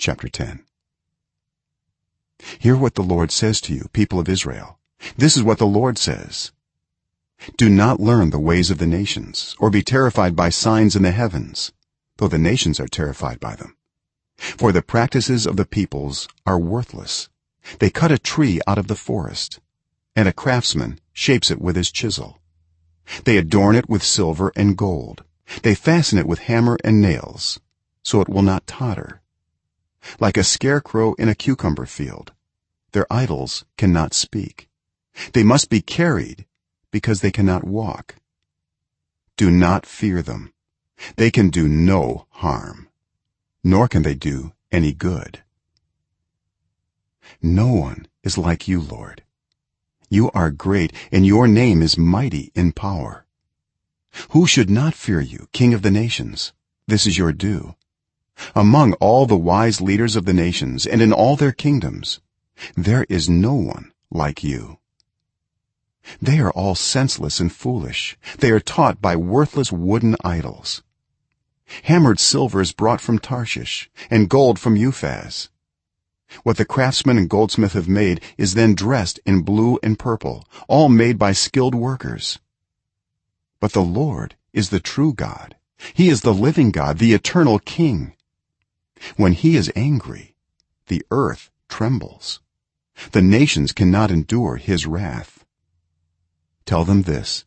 chapter 10 hear what the lord says to you people of israel. This is what the lord says. Do not learn the ways of the nations or be terrified by signs in the heavens though the nations are terrified by them. For the practices of the peoples are worthless. They cut a tree out of the forest and a craftsman shapes it with his chisel. They adorn it with silver and gold. They fasten it with hammer and nails so it will not totter like a scarecrow in a cucumber field. Their idols cannot speak. They must be carried because they cannot walk. Do not fear them. They can do no harm nor can they do any good. No one is like you lord. You are great and your name is mighty in power. Who should not fear you king of the nations? This is your due among all the wise leaders of the nations and in all their kingdoms. There is no one like you. They are all senseless and foolish. They are taught by worthless wooden idols. Hammered silver is brought from tarshish and gold from uphaz what the craftsman and goldsmith have made is then dressed in blue and purple all made by skilled workers. But the lord is the true god. He is the living god the eternal king when he is angry the earth trembles. The nations cannot endure his wrath. Tell them this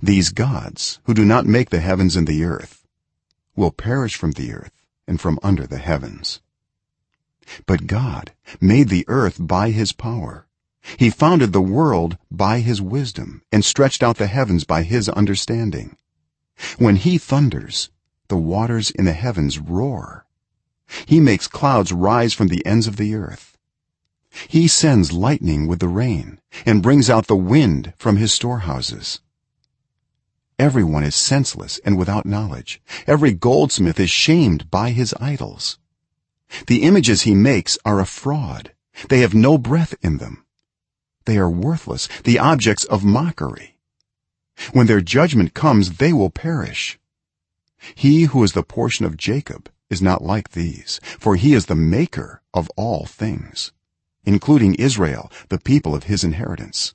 these gods who do not make the heavens and the earth will perish from the earth and from under the heavens. But god made the earth by his power. He founded the world by his wisdom and stretched out the heavens by his understanding. When he thunders the waters in the heavens roar he makes clouds rise from the ends of the earth. He sends lightning with the rain and brings out the wind from his storehouses. Everyone is senseless and without knowledge. Every goldsmith is shamed by his idols. The images he makes are a fraud. They have no breath in them. They are worthless the objects of mockery. When their judgment comes they will perish. He who is the portion of jacob is not like these for he is the maker of all things including israel the people of his inheritance.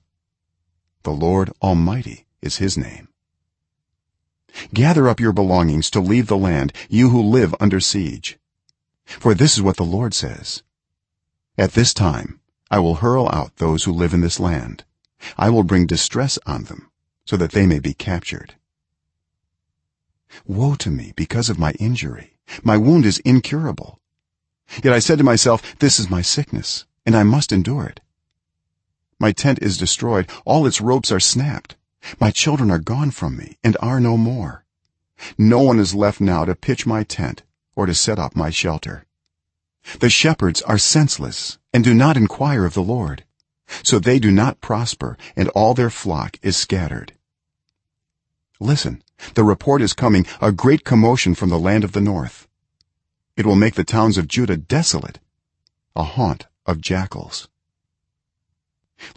The lord almighty is his name. Gather up your belongings to leave the land you who live under siege. For this is what the lord says. At this time i will hurl out those who live in this land. I will bring distress on them so that they may be captured. Woe to me because of my injury my wound is incurable. Yet i said to myself this is my sickness and i must endure it. My tent is destroyed. All its ropes are snapped. My children are gone from me and are no more. No one is left now to pitch my tent or to set up my shelter. The shepherds are senseless and do not inquire of the lord. So they do not prosper and all their flock is scattered listen the report is coming a great commotion from the land of the north. It will make the towns of judah desolate a haunt of jackals.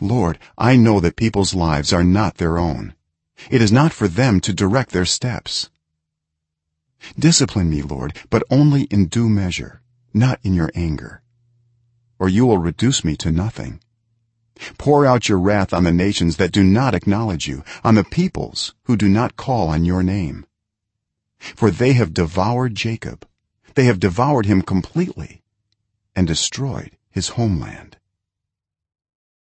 Lord i know that people's lives are not their own. It is not for them to direct their steps. Discipline me lord but only in due measure not in your anger or you will reduce me to nothing pour out your wrath on the nations that do not acknowledge you on the peoples who do not call on your name. For they have devoured jacob. They have devoured him completely and destroyed his homeland